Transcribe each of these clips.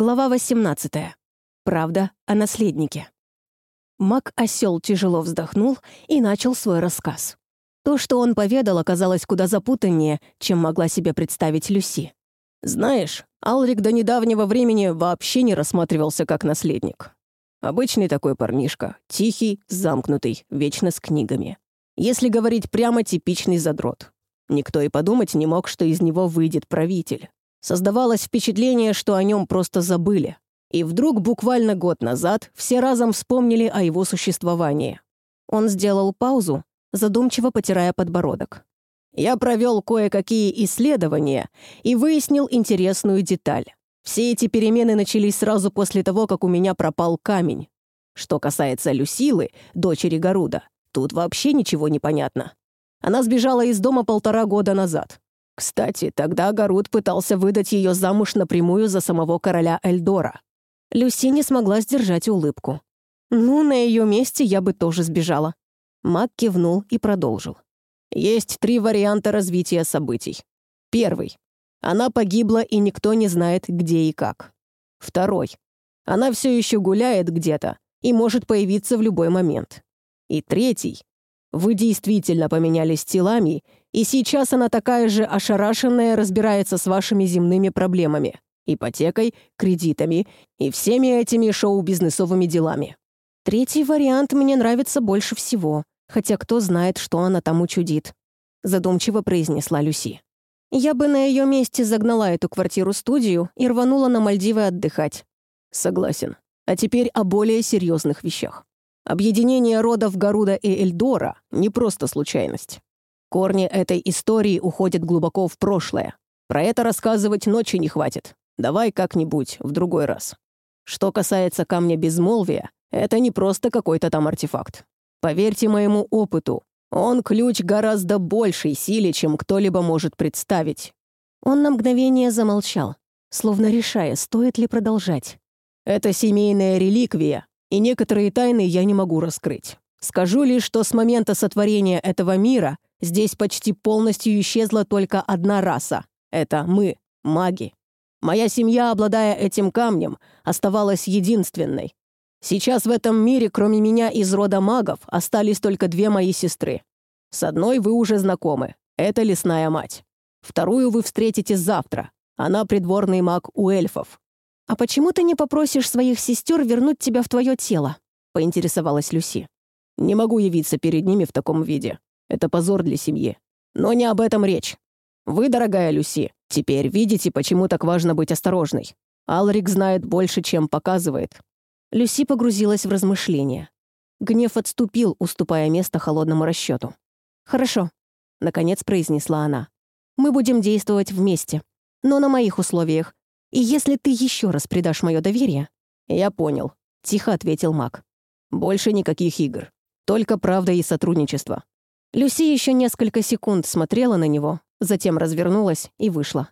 Глава 18. Правда о наследнике. Маг-осел тяжело вздохнул и начал свой рассказ. То, что он поведал, оказалось куда запутаннее, чем могла себе представить Люси. «Знаешь, Алрик до недавнего времени вообще не рассматривался как наследник. Обычный такой парнишка, тихий, замкнутый, вечно с книгами. Если говорить прямо, типичный задрот. Никто и подумать не мог, что из него выйдет правитель. Создавалось впечатление, что о нем просто забыли. И вдруг, буквально год назад, все разом вспомнили о его существовании. Он сделал паузу, задумчиво потирая подбородок. «Я провел кое-какие исследования и выяснил интересную деталь. Все эти перемены начались сразу после того, как у меня пропал камень. Что касается Люсилы, дочери Гаруда, тут вообще ничего не понятно. Она сбежала из дома полтора года назад. Кстати, тогда Гарут пытался выдать ее замуж напрямую за самого короля Эльдора. Люси не смогла сдержать улыбку. «Ну, на ее месте я бы тоже сбежала». Мак кивнул и продолжил. «Есть три варианта развития событий. Первый. Она погибла, и никто не знает, где и как. Второй. Она все еще гуляет где-то и может появиться в любой момент. И третий. Вы действительно поменялись телами, и сейчас она такая же ошарашенная разбирается с вашими земными проблемами, ипотекой, кредитами и всеми этими шоу-бизнесовыми делами. Третий вариант мне нравится больше всего, хотя кто знает, что она там учудит», — задумчиво произнесла Люси. «Я бы на ее месте загнала эту квартиру-студию и рванула на Мальдивы отдыхать». «Согласен. А теперь о более серьезных вещах. Объединение родов Гаруда и Эльдора — не просто случайность. Корни этой истории уходят глубоко в прошлое. Про это рассказывать ночи не хватит. Давай как-нибудь в другой раз. Что касается камня безмолвия, это не просто какой-то там артефакт. Поверьте моему опыту, он ключ гораздо большей силе, чем кто-либо может представить. Он на мгновение замолчал, словно решая, стоит ли продолжать. Это семейная реликвия, и некоторые тайны я не могу раскрыть. Скажу лишь, что с момента сотворения этого мира здесь почти полностью исчезла только одна раса. Это мы, маги. Моя семья, обладая этим камнем, оставалась единственной. Сейчас в этом мире, кроме меня из рода магов, остались только две мои сестры. С одной вы уже знакомы. Это лесная мать. Вторую вы встретите завтра. Она придворный маг у эльфов. «А почему ты не попросишь своих сестер вернуть тебя в твое тело?» — поинтересовалась Люси. «Не могу явиться перед ними в таком виде. Это позор для семьи. Но не об этом речь. Вы, дорогая Люси, теперь видите, почему так важно быть осторожной. Алрик знает больше, чем показывает». Люси погрузилась в размышления. Гнев отступил, уступая место холодному расчету. «Хорошо», — наконец произнесла она. «Мы будем действовать вместе, но на моих условиях, и если ты еще раз предашь мое доверие...» «Я понял», — тихо ответил маг. «Больше никаких игр. Только правда и сотрудничество». Люси еще несколько секунд смотрела на него, затем развернулась и вышла.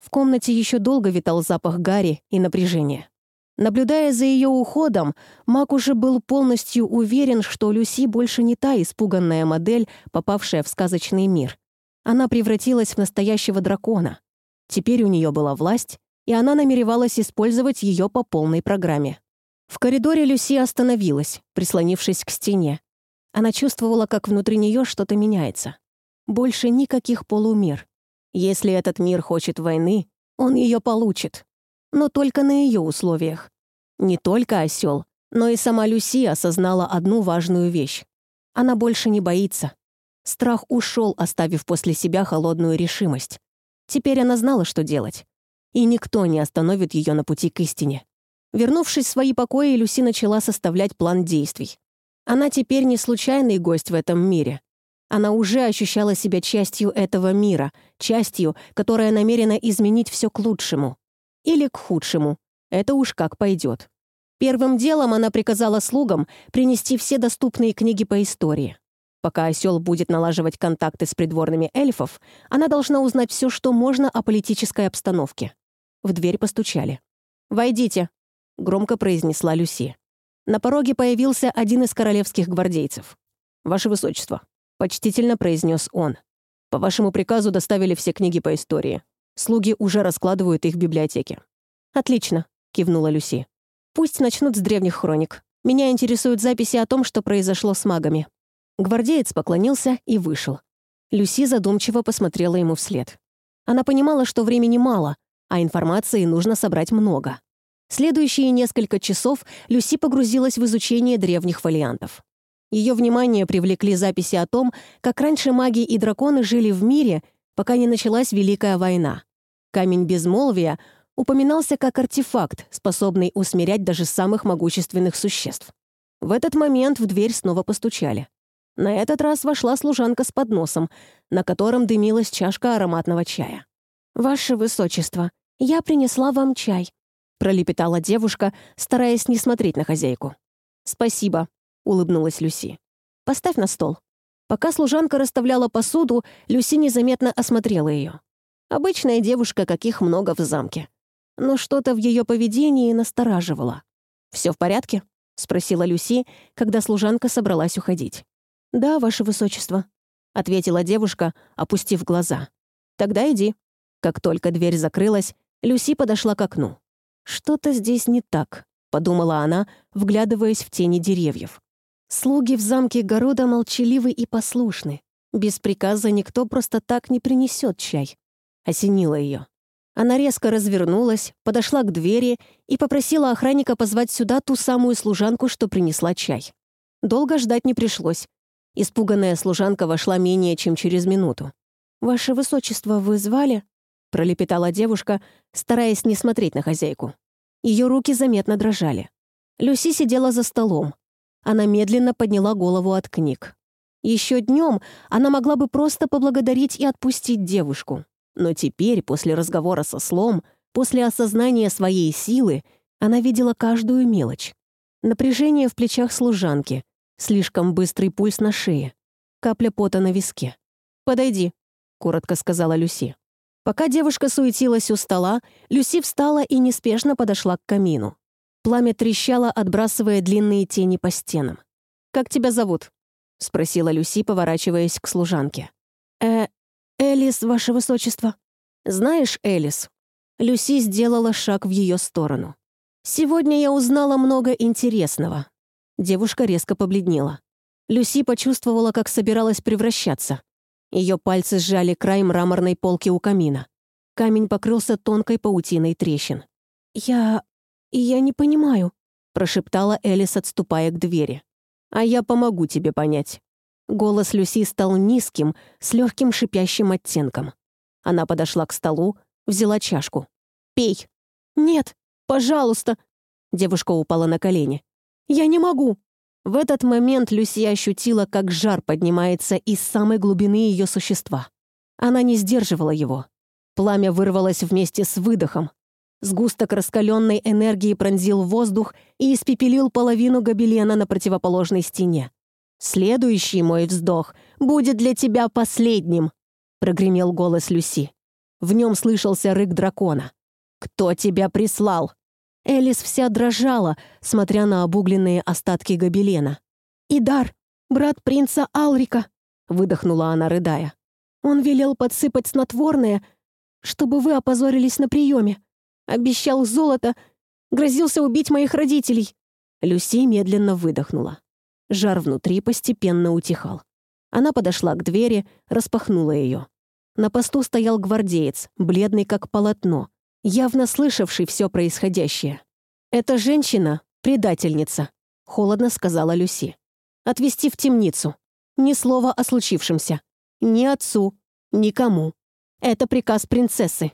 В комнате еще долго витал запах гари и напряжения. Наблюдая за ее уходом, Мак уже был полностью уверен, что Люси больше не та испуганная модель, попавшая в сказочный мир. Она превратилась в настоящего дракона. Теперь у нее была власть, и она намеревалась использовать ее по полной программе. В коридоре Люси остановилась, прислонившись к стене. Она чувствовала, как внутри нее что-то меняется. Больше никаких полумер. Если этот мир хочет войны, он ее получит. Но только на ее условиях. Не только осел, но и сама Люси осознала одну важную вещь. Она больше не боится. Страх ушел, оставив после себя холодную решимость. Теперь она знала, что делать и никто не остановит ее на пути к истине. Вернувшись в свои покои, Люси начала составлять план действий. Она теперь не случайный гость в этом мире. Она уже ощущала себя частью этого мира, частью, которая намерена изменить все к лучшему. Или к худшему. Это уж как пойдет. Первым делом она приказала слугам принести все доступные книги по истории. Пока осел будет налаживать контакты с придворными эльфов, она должна узнать все, что можно о политической обстановке. В дверь постучали. «Войдите», — громко произнесла Люси. На пороге появился один из королевских гвардейцев. «Ваше высочество», — почтительно произнес он. «По вашему приказу доставили все книги по истории. Слуги уже раскладывают их в библиотеке». «Отлично. — кивнула Люси. «Пусть начнут с древних хроник. Меня интересуют записи о том, что произошло с магами». Гвардеец поклонился и вышел. Люси задумчиво посмотрела ему вслед. Она понимала, что времени мало, а информации нужно собрать много. Следующие несколько часов Люси погрузилась в изучение древних фолиантов. Ее внимание привлекли записи о том, как раньше маги и драконы жили в мире, пока не началась Великая война. Камень безмолвия упоминался как артефакт, способный усмирять даже самых могущественных существ. В этот момент в дверь снова постучали. На этот раз вошла служанка с подносом, на котором дымилась чашка ароматного чая. «Ваше Высочество, я принесла вам чай», — пролепетала девушка, стараясь не смотреть на хозяйку. «Спасибо», — улыбнулась Люси. «Поставь на стол». Пока служанка расставляла посуду, Люси незаметно осмотрела ее. Обычная девушка, каких много в замке. Но что-то в ее поведении настораживало. «Все в порядке?» — спросила Люси, когда служанка собралась уходить. «Да, ваше высочество», — ответила девушка, опустив глаза. «Тогда иди». Как только дверь закрылась, Люси подошла к окну. «Что-то здесь не так», — подумала она, вглядываясь в тени деревьев. Слуги в замке Города молчаливы и послушны. Без приказа никто просто так не принесет чай осенило ее. Она резко развернулась, подошла к двери и попросила охранника позвать сюда ту самую служанку, что принесла чай. Долго ждать не пришлось. Испуганная служанка вошла менее чем через минуту. «Ваше высочество, вы звали?» — пролепетала девушка, стараясь не смотреть на хозяйку. Ее руки заметно дрожали. Люси сидела за столом. Она медленно подняла голову от книг. Еще днем она могла бы просто поблагодарить и отпустить девушку. Но теперь, после разговора со слом, после осознания своей силы, она видела каждую мелочь. Напряжение в плечах служанки, слишком быстрый пульс на шее, капля пота на виске. «Подойди», — коротко сказала Люси. Пока девушка суетилась у стола, Люси встала и неспешно подошла к камину. Пламя трещало, отбрасывая длинные тени по стенам. «Как тебя зовут?» — спросила Люси, поворачиваясь к служанке. «Э, «Элис, ваше высочество». «Знаешь, Элис?» Люси сделала шаг в ее сторону. «Сегодня я узнала много интересного». Девушка резко побледнела. Люси почувствовала, как собиралась превращаться. Ее пальцы сжали край мраморной полки у камина. Камень покрылся тонкой паутиной трещин. «Я... я не понимаю», — прошептала Элис, отступая к двери. «А я помогу тебе понять». Голос Люси стал низким, с легким шипящим оттенком. Она подошла к столу, взяла чашку. «Пей». «Нет, пожалуйста». Девушка упала на колени. «Я не могу». В этот момент Люси ощутила, как жар поднимается из самой глубины ее существа. Она не сдерживала его. Пламя вырвалось вместе с выдохом. Сгусток раскаленной энергии пронзил воздух и испепелил половину гобелена на противоположной стене. «Следующий мой вздох будет для тебя последним», — прогремел голос Люси. В нем слышался рык дракона. «Кто тебя прислал?» Элис вся дрожала, смотря на обугленные остатки гобелена. «Идар, брат принца Алрика», — выдохнула она, рыдая. «Он велел подсыпать снотворное, чтобы вы опозорились на приеме. Обещал золото, грозился убить моих родителей». Люси медленно выдохнула. Жар внутри постепенно утихал. Она подошла к двери, распахнула ее. На посту стоял гвардеец, бледный как полотно, явно слышавший все происходящее. «Эта женщина — предательница», — холодно сказала Люси. «Отвезти в темницу. Ни слова о случившемся. Ни отцу, никому. Это приказ принцессы».